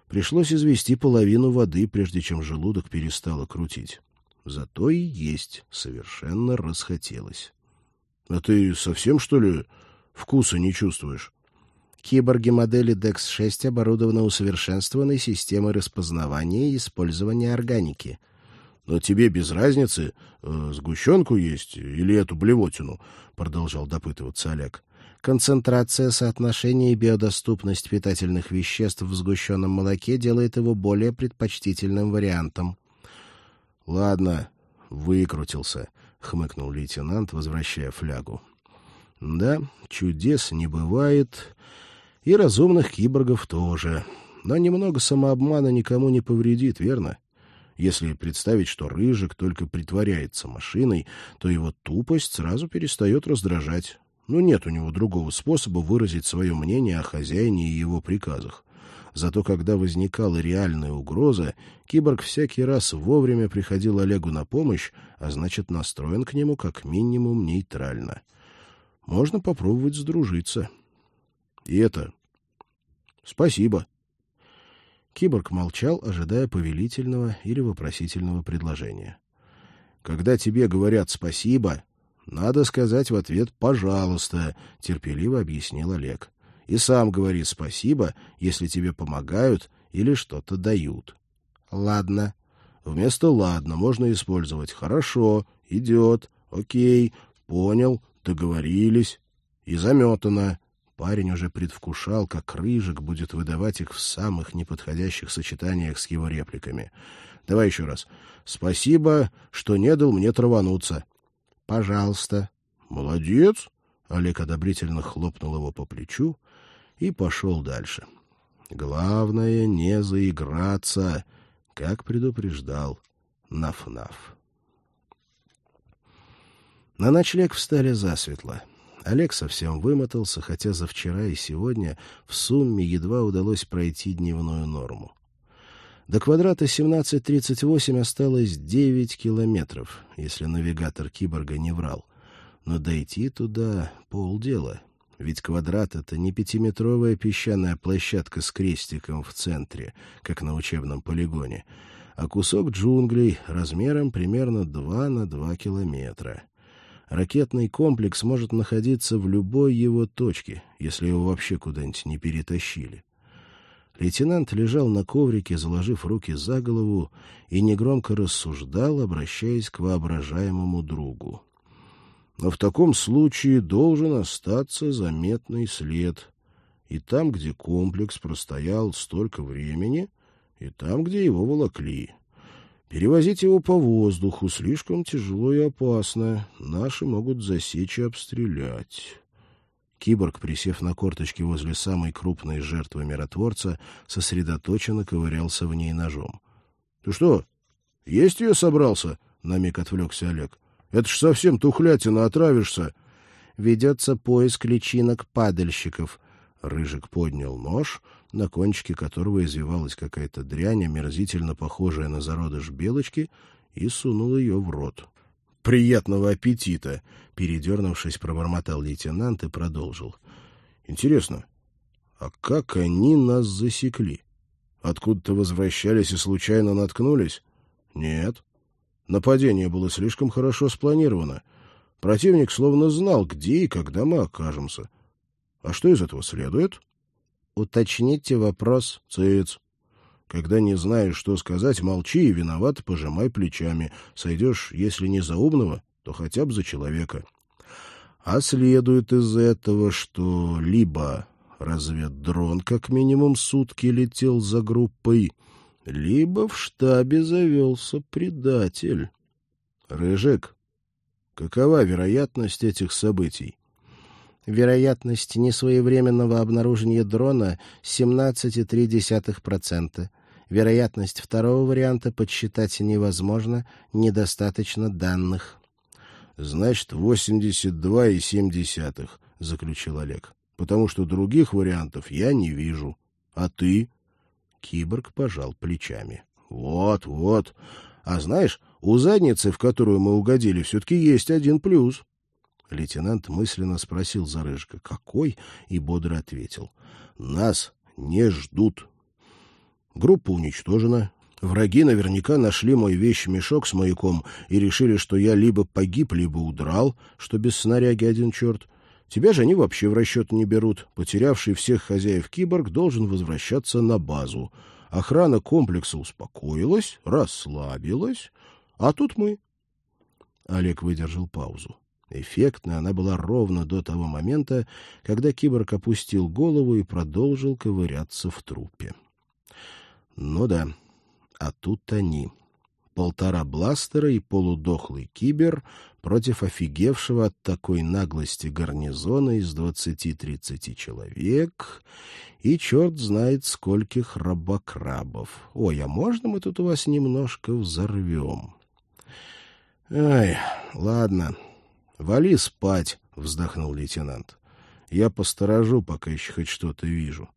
Пришлось извести половину воды, прежде чем желудок перестало крутить. Зато и есть совершенно расхотелось. — А ты совсем, что ли, вкуса не чувствуешь? Киборги модели DEX-6 оборудованы усовершенствованной системой распознавания и использования органики. «Но тебе без разницы, э, сгущенку есть или эту блевотину?» — продолжал допытываться Олег. Концентрация, соотношение и биодоступность питательных веществ в сгущенном молоке делает его более предпочтительным вариантом. — Ладно, выкрутился, — хмыкнул лейтенант, возвращая флягу. — Да, чудес не бывает, и разумных киборгов тоже. Но немного самообмана никому не повредит, верно? Если представить, что Рыжик только притворяется машиной, то его тупость сразу перестает раздражать. Ну, нет у него другого способа выразить свое мнение о хозяине и его приказах. Зато когда возникала реальная угроза, киборг всякий раз вовремя приходил Олегу на помощь, а значит, настроен к нему как минимум нейтрально. Можно попробовать сдружиться. И это... Спасибо. Киборг молчал, ожидая повелительного или вопросительного предложения. Когда тебе говорят «спасибо», надо сказать в ответ «пожалуйста», — терпеливо объяснил Олег и сам говори спасибо, если тебе помогают или что-то дают. Ладно. Вместо ладно можно использовать хорошо, идет, окей, понял, договорились и заметано. Парень уже предвкушал, как Рыжик будет выдавать их в самых неподходящих сочетаниях с его репликами. Давай еще раз. Спасибо, что не дал мне травануться. Пожалуйста. Молодец. Олег одобрительно хлопнул его по плечу и пошел дальше. Главное — не заиграться, как предупреждал Наф-Наф. На ночлег встали засветло. Олег совсем вымотался, хотя за вчера и сегодня в сумме едва удалось пройти дневную норму. До квадрата 1738 осталось 9 километров, если навигатор киборга не врал. Но дойти туда полдела — ведь квадрат — это не пятиметровая песчаная площадка с крестиком в центре, как на учебном полигоне, а кусок джунглей размером примерно 2 на 2 километра. Ракетный комплекс может находиться в любой его точке, если его вообще куда-нибудь не перетащили. Лейтенант лежал на коврике, заложив руки за голову, и негромко рассуждал, обращаясь к воображаемому другу но в таком случае должен остаться заметный след. И там, где комплекс простоял столько времени, и там, где его волокли. Перевозить его по воздуху слишком тяжело и опасно. Наши могут засечь и обстрелять. Киборг, присев на корточки возле самой крупной жертвы миротворца, сосредоточенно ковырялся в ней ножом. — Ты что, есть ее собрался? — на миг отвлекся Олег. — Это ж совсем тухлятина, отравишься. Ведется поиск личинок падальщиков. Рыжик поднял нож, на кончике которого извивалась какая-то дрянь, омерзительно похожая на зародыш белочки, и сунул ее в рот. «Приятного аппетита!» — передернувшись, пробормотал лейтенант и продолжил. «Интересно, а как они нас засекли? Откуда-то возвращались и случайно наткнулись? Нет. Нападение было слишком хорошо спланировано. Противник словно знал, где и когда мы окажемся. А что из этого следует?» «Уточните вопрос». «Цыц. Когда не знаешь, что сказать, молчи и виноват, пожимай плечами. Сойдешь, если не за умного, то хотя бы за человека. А следует из этого, что либо разведдрон как минимум сутки летел за группой, либо в штабе завелся предатель. Рыжик, какова вероятность этих событий? Вероятность несвоевременного обнаружения дрона 17,3%. Вероятность второго варианта подсчитать невозможно, недостаточно данных. Значит, 82,7, заключил Олег. Потому что других вариантов я не вижу. А ты? Киборг пожал плечами. Вот, вот. А знаешь, у задницы, в которую мы угодили, все-таки есть один плюс. Лейтенант мысленно спросил Зарыжка, какой, и бодро ответил. Нас не ждут. Группа уничтожена. Враги наверняка нашли мой вещь-мешок с маяком и решили, что я либо погиб, либо удрал, что без снаряги один черт. Тебя же они вообще в расчет не берут. Потерявший всех хозяев киборг должен возвращаться на базу. Охрана комплекса успокоилась, расслабилась, а тут мы. Олег выдержал паузу. Эффектная она была ровно до того момента, когда киборг опустил голову и продолжил ковыряться в трупе. Ну да, а тут они. Полтора бластера и полудохлый кибер против офигевшего от такой наглости гарнизона из двадцати-тридцати человек и черт знает скольких рабокрабов. Ой, а можно мы тут у вас немножко взорвем? Ай, ладно, вали спать, вздохнул лейтенант. Я посторожу, пока еще хоть что-то вижу.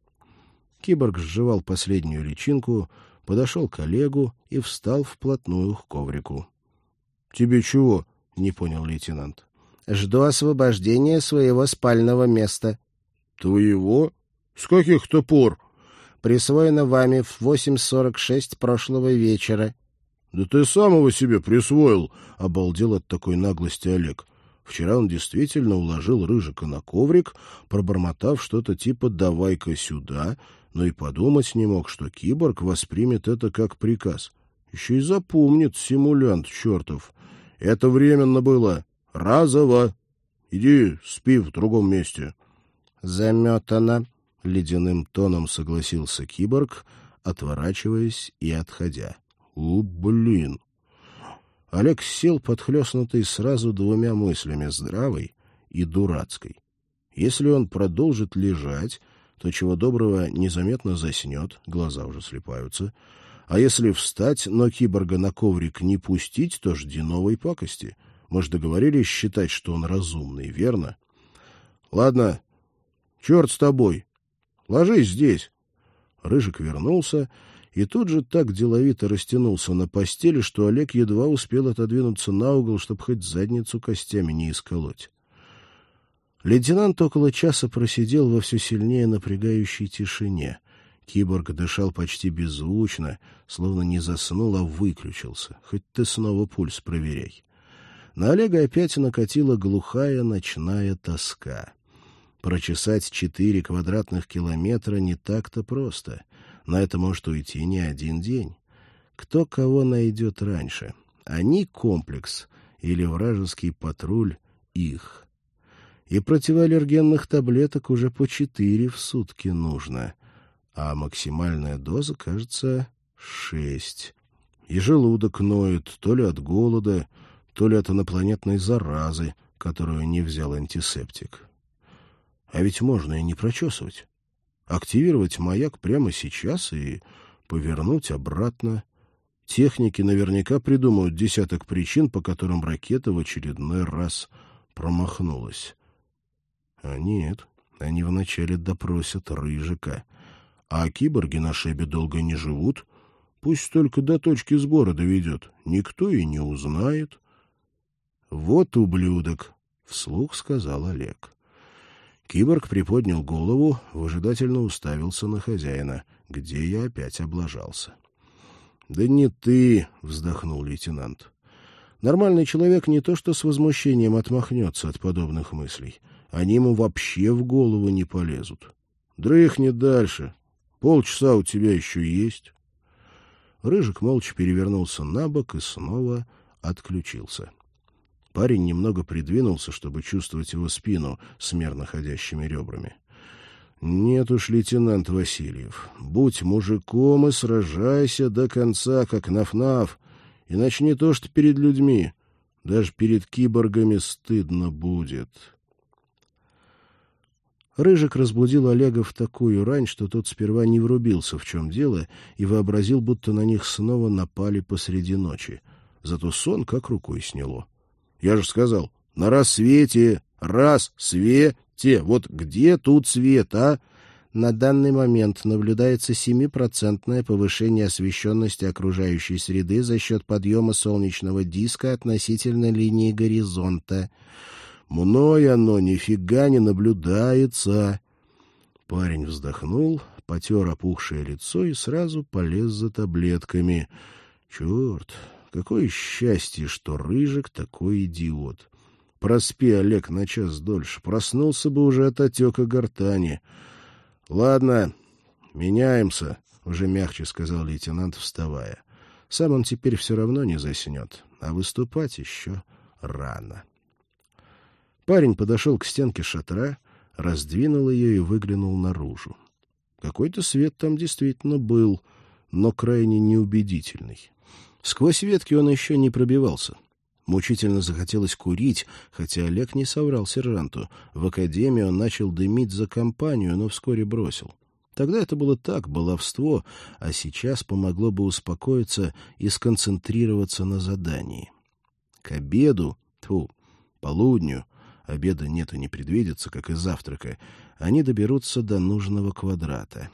Киборг сживал последнюю личинку, подошел к Олегу и встал вплотную к коврику. — Тебе чего? — не понял лейтенант. — Жду освобождения своего спального места. — Твоего? С каких-то пор? — Присвоено вами в 8.46 прошлого вечера. — Да ты самого себе присвоил! — обалдел от такой наглости Олег. Вчера он действительно уложил Рыжика на коврик, пробормотав что-то типа «давай-ка сюда», но и подумать не мог, что киборг воспримет это как приказ. Еще и запомнит симулянт чертов. Это временно было. Разово. Иди спи в другом месте. Заметано. Ледяным тоном согласился киборг, отворачиваясь и отходя. У, блин. Олег сел подхлестнутый сразу двумя мыслями, здравой и дурацкой. Если он продолжит лежать, то чего доброго незаметно заснет, глаза уже слепаются. А если встать, но киборга на коврик не пустить, то жди новой пакости. Мы же договорились считать, что он разумный, верно? Ладно, черт с тобой. Ложись здесь. Рыжик вернулся и тут же так деловито растянулся на постели, что Олег едва успел отодвинуться на угол, чтобы хоть задницу костями не исколоть. Лейтенант около часа просидел во все сильнее напрягающей тишине. Киборг дышал почти беззвучно, словно не заснул, а выключился. Хоть ты снова пульс проверяй. На Олега опять накатила глухая ночная тоска. Прочесать четыре квадратных километра не так-то просто. На это может уйти не один день. Кто кого найдет раньше? Они комплекс или вражеский патруль их? и противоаллергенных таблеток уже по четыре в сутки нужно, а максимальная доза, кажется, шесть. И желудок ноет то ли от голода, то ли от инопланетной заразы, которую не взял антисептик. А ведь можно и не прочесывать. Активировать маяк прямо сейчас и повернуть обратно. Техники наверняка придумают десяток причин, по которым ракета в очередной раз промахнулась. А нет, они вначале допросят Рыжика. А киборги на шебе долго не живут. Пусть только до точки сбора доведет. Никто и не узнает. — Вот ублюдок! — вслух сказал Олег. Киборг приподнял голову, выжидательно уставился на хозяина, где я опять облажался. — Да не ты! — вздохнул лейтенант. Нормальный человек не то что с возмущением отмахнется от подобных мыслей. Они ему вообще в голову не полезут. Дрыхни дальше. Полчаса у тебя еще есть. Рыжик молча перевернулся на бок и снова отключился. Парень немного придвинулся, чтобы чувствовать его спину с мерно ходящими ребрами. — Нет уж, лейтенант Васильев, будь мужиком и сражайся до конца, как наф-наф, иначе не то что перед людьми, даже перед киборгами стыдно будет. Рыжик разбудил Олега в такую рань, что тот сперва не врубился, в чем дело, и вообразил, будто на них снова напали посреди ночи. Зато сон как рукой сняло. Я же сказал, на рассвете, раз, свете. Вот где тут свет, а? На данный момент наблюдается 7% повышение освещенности окружающей среды за счет подъема солнечного диска относительно линии горизонта. Мной оно нифига не наблюдается. Парень вздохнул, потер опухшее лицо и сразу полез за таблетками. Черт, Какое счастье, что Рыжик такой идиот. Проспи, Олег, на час дольше. Проснулся бы уже от отека гортани. — Ладно, меняемся, — уже мягче сказал лейтенант, вставая. Сам он теперь все равно не заснет, а выступать еще рано. Парень подошел к стенке шатра, раздвинул ее и выглянул наружу. Какой-то свет там действительно был, но крайне неубедительный. Сквозь ветки он еще не пробивался. Мучительно захотелось курить, хотя Олег не соврал сержанту. В академии он начал дымить за компанию, но вскоре бросил. Тогда это было так, баловство, а сейчас помогло бы успокоиться и сконцентрироваться на задании. К обеду, тьфу, полудню, обеда нет и не предвидится, как и завтрака, они доберутся до нужного квадрата.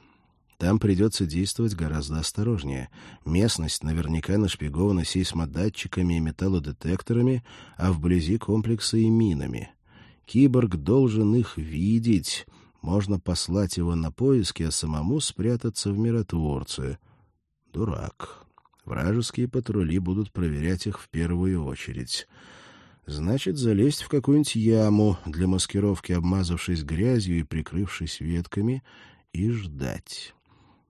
Там придется действовать гораздо осторожнее. Местность наверняка нашпигована сейсмодатчиками и металлодетекторами, а вблизи комплекса и минами. Киборг должен их видеть. Можно послать его на поиски, а самому спрятаться в миротворце. Дурак. Вражеские патрули будут проверять их в первую очередь. Значит, залезть в какую-нибудь яму, для маскировки обмазавшись грязью и прикрывшись ветками, и ждать.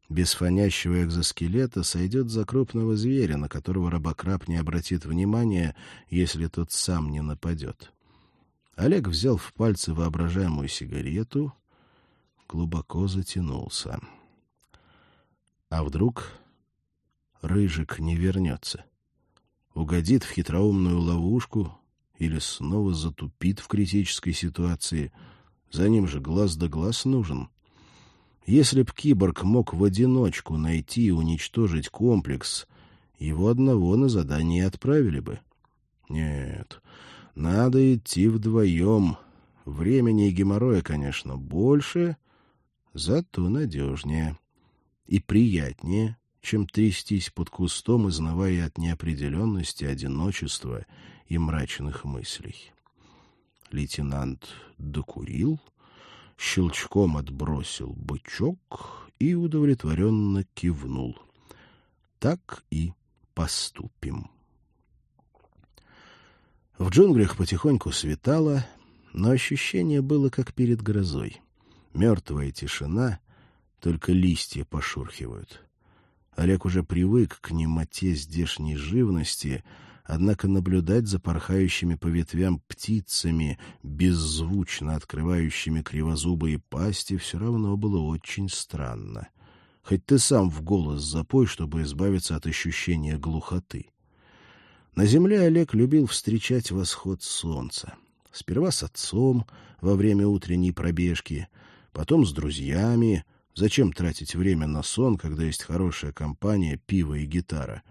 Без фонящего экзоскелета сойдет за крупного зверя, на которого рабокраб не обратит внимания, если тот сам не нападет. Олег взял в пальцы воображаемую сигарету, глубоко затянулся. А вдруг Рыжик не вернется? Угодит в хитроумную ловушку или снова затупит в критической ситуации? За ним же глаз да глаз нужен — если б киборг мог в одиночку найти и уничтожить комплекс, его одного на задание отправили бы. Нет, надо идти вдвоем. Времени и геморроя, конечно, больше, зато надежнее и приятнее, чем трястись под кустом, изнывая от неопределенности, одиночества и мрачных мыслей. Лейтенант докурил — щелчком отбросил бычок и удовлетворенно кивнул. Так и поступим. В джунглях потихоньку светало, но ощущение было как перед грозой. Мертвая тишина, только листья пошурхивают. Олег уже привык к немоте здешней живности — Однако наблюдать за порхающими по ветвям птицами, беззвучно открывающими кривозубые пасти, все равно было очень странно. Хоть ты сам в голос запой, чтобы избавиться от ощущения глухоты. На земле Олег любил встречать восход солнца. Сперва с отцом во время утренней пробежки, потом с друзьями. Зачем тратить время на сон, когда есть хорошая компания, пиво и гитара?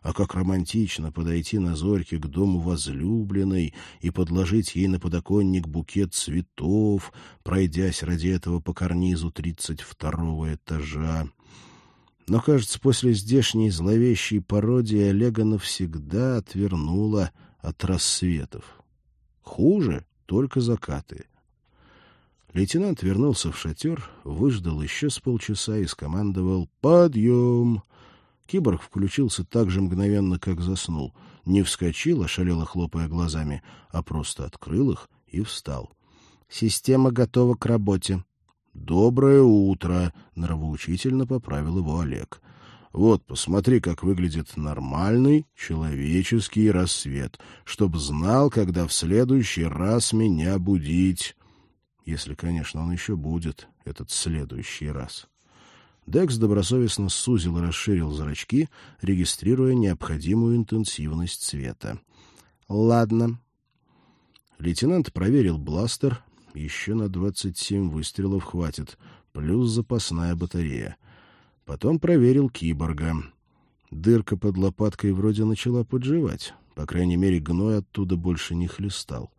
А как романтично подойти на зорьке к дому возлюбленной и подложить ей на подоконник букет цветов, пройдясь ради этого по карнизу тридцать второго этажа. Но, кажется, после здешней зловещей пародии Олега навсегда отвернула от рассветов. Хуже только закаты. Лейтенант вернулся в шатер, выждал еще с полчаса и скомандовал «Подъем!». Киборг включился так же мгновенно, как заснул. Не вскочил, ошалело хлопая глазами, а просто открыл их и встал. «Система готова к работе», «Доброе утро!» — нравоучительно поправил его Олег. «Вот, посмотри, как выглядит нормальный человеческий рассвет, чтоб знал, когда в следующий раз меня будить. Если, конечно, он еще будет, этот следующий раз». Декс добросовестно сузил и расширил зрачки, регистрируя необходимую интенсивность цвета. «Ладно». Лейтенант проверил бластер, еще на двадцать семь выстрелов хватит, плюс запасная батарея. Потом проверил киборга. Дырка под лопаткой вроде начала подживать. По крайней мере, гной оттуда больше не хлестал.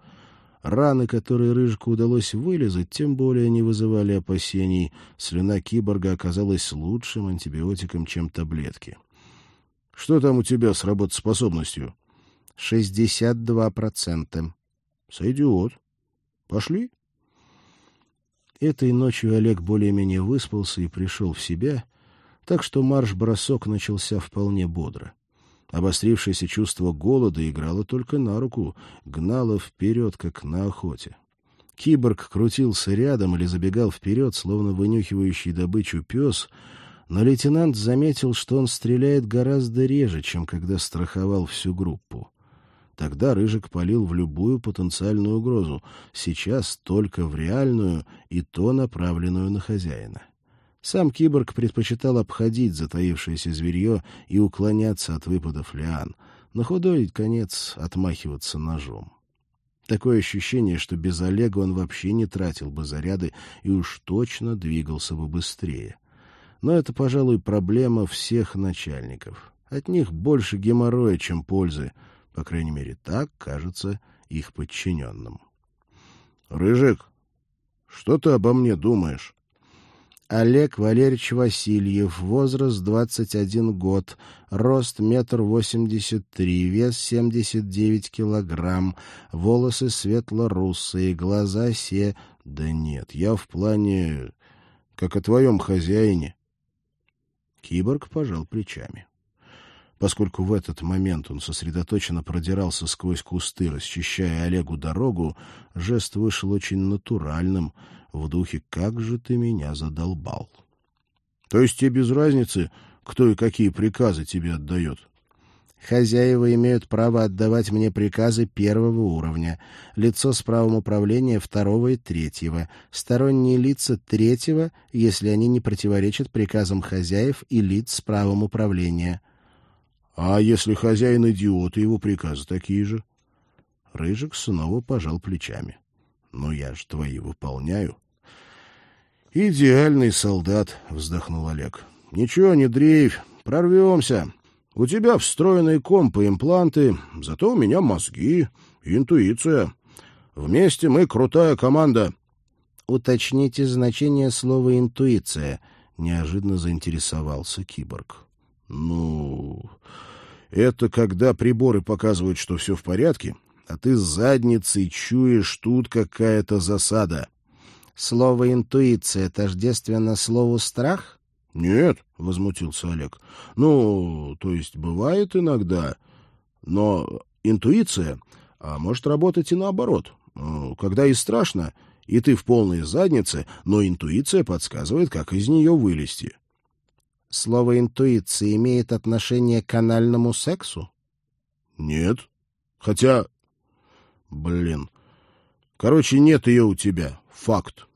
Раны, которые Рыжику удалось вылезать, тем более не вызывали опасений. Слюна киборга оказалась лучшим антибиотиком, чем таблетки. — Что там у тебя с работоспособностью? — Шестьдесят два процента. — Сойдет. — Пошли. Этой ночью Олег более-менее выспался и пришел в себя, так что марш-бросок начался вполне бодро. Обострившееся чувство голода играло только на руку, гнало вперед, как на охоте. Киборг крутился рядом или забегал вперед, словно вынюхивающий добычу пес, но лейтенант заметил, что он стреляет гораздо реже, чем когда страховал всю группу. Тогда Рыжик палил в любую потенциальную угрозу, сейчас только в реальную и то направленную на хозяина. Сам киборг предпочитал обходить затаившееся зверье и уклоняться от выпадов лиан, на худой конец отмахиваться ножом. Такое ощущение, что без Олега он вообще не тратил бы заряды и уж точно двигался бы быстрее. Но это, пожалуй, проблема всех начальников. От них больше геморроя, чем пользы, по крайней мере, так кажется их подчиненным. — Рыжик, что ты обо мне думаешь? Олег Валерьевич Васильев, возраст 21 год, рост метр восемьдесят три, вес 79 килограмм, волосы светло-русые, глаза се... Да нет, я в плане... как о твоем хозяине. Киборг пожал плечами. Поскольку в этот момент он сосредоточенно продирался сквозь кусты, расчищая Олегу дорогу, жест вышел очень натуральным, в духе «как же ты меня задолбал». — То есть тебе без разницы, кто и какие приказы тебе отдает? Хозяева имеют право отдавать мне приказы первого уровня, лицо с правом управления второго и третьего, сторонние лица третьего, если они не противоречат приказам хозяев и лиц с правом управления. А если хозяин идиот, и его приказы такие же? Рыжик снова пожал плечами. Ну, я ж твои выполняю. Идеальный солдат, вздохнул Олег. Ничего, не дрейфь, прорвемся. У тебя встроенные компы, импланты, зато у меня мозги, интуиция. Вместе мы крутая команда. Уточните значение слова «интуиция», — неожиданно заинтересовался киборг. Ну, это когда приборы показывают, что все в порядке, а ты с задницей чуешь, тут какая-то засада. Слово «интуиция» тождественно слову «страх»? Нет, — возмутился Олег. Ну, то есть бывает иногда, но интуиция а может работать и наоборот. Когда и страшно, и ты в полной заднице, но интуиция подсказывает, как из нее вылезти. Слово «интуиция» имеет отношение к анальному сексу? Нет. Хотя... Блин. Короче, нет ее у тебя. Факт.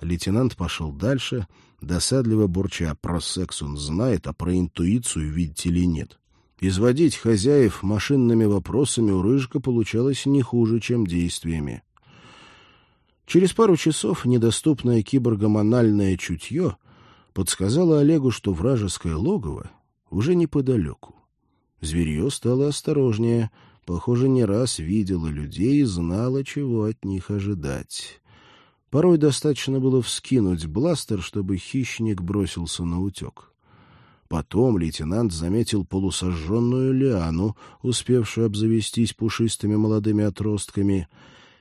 Лейтенант пошел дальше, досадливо бурча. Про секс он знает, а про интуицию, видите ли, нет. Изводить хозяев машинными вопросами у Рыжика получалось не хуже, чем действиями. Через пару часов недоступное киборгам анальное чутье подсказало Олегу, что вражеское логово уже неподалеку. Зверье стало осторожнее, похоже, не раз видело людей и знало, чего от них ожидать. Порой достаточно было вскинуть бластер, чтобы хищник бросился на утек. Потом лейтенант заметил полусожженную лиану, успевшую обзавестись пушистыми молодыми отростками.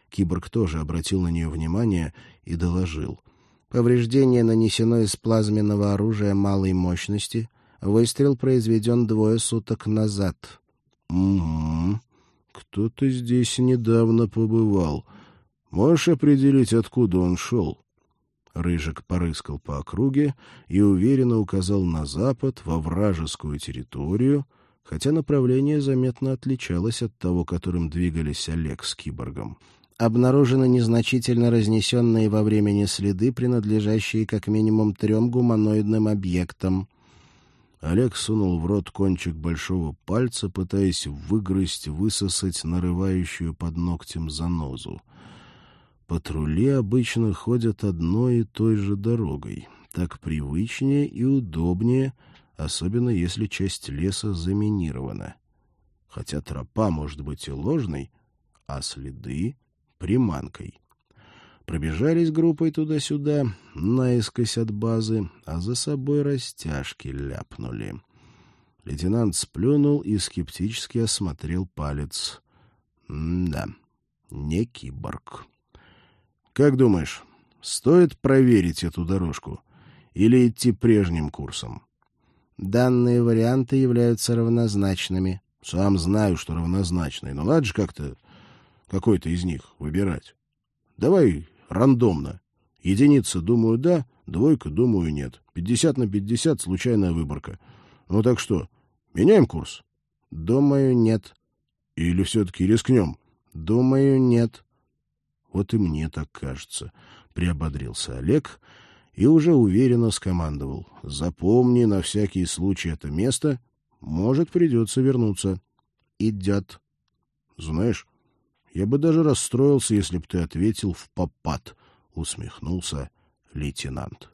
Киборг тоже обратил на нее внимание и доложил. Повреждение нанесено из плазменного оружия малой мощности. Выстрел произведен двое суток назад. — Угу. Кто-то здесь недавно побывал. Можешь определить, откуда он шел? Рыжик порыскал по округе и уверенно указал на запад, во вражескую территорию, хотя направление заметно отличалось от того, которым двигались Олег с киборгом. Обнаружены незначительно разнесенные во времени следы, принадлежащие как минимум трем гуманоидным объектам. Олег сунул в рот кончик большого пальца, пытаясь выгрызть, высосать нарывающую под ногтем занозу. Патрули обычно ходят одной и той же дорогой. Так привычнее и удобнее, особенно если часть леса заминирована. Хотя тропа может быть и ложной, а следы — приманкой. Пробежались группой туда-сюда, наискось от базы, а за собой растяжки ляпнули. Лейтенант сплюнул и скептически осмотрел палец. да, не киборг. Как думаешь, стоит проверить эту дорожку или идти прежним курсом? Данные варианты являются равнозначными. Сам знаю, что равнозначные, но надо же как-то какой-то из них выбирать. Давай рандомно. Единица, думаю, да, двойка, думаю, нет. Пятьдесят на пятьдесят — случайная выборка. Ну так что, меняем курс? Думаю, нет. Или все-таки рискнем? Думаю, нет. Вот и мне так кажется, — приободрился Олег и уже уверенно скомандовал. Запомни на всякий случай это место, может, придется вернуться. Идет. Знаешь, я бы даже расстроился, если б ты ответил в попад, — усмехнулся лейтенант.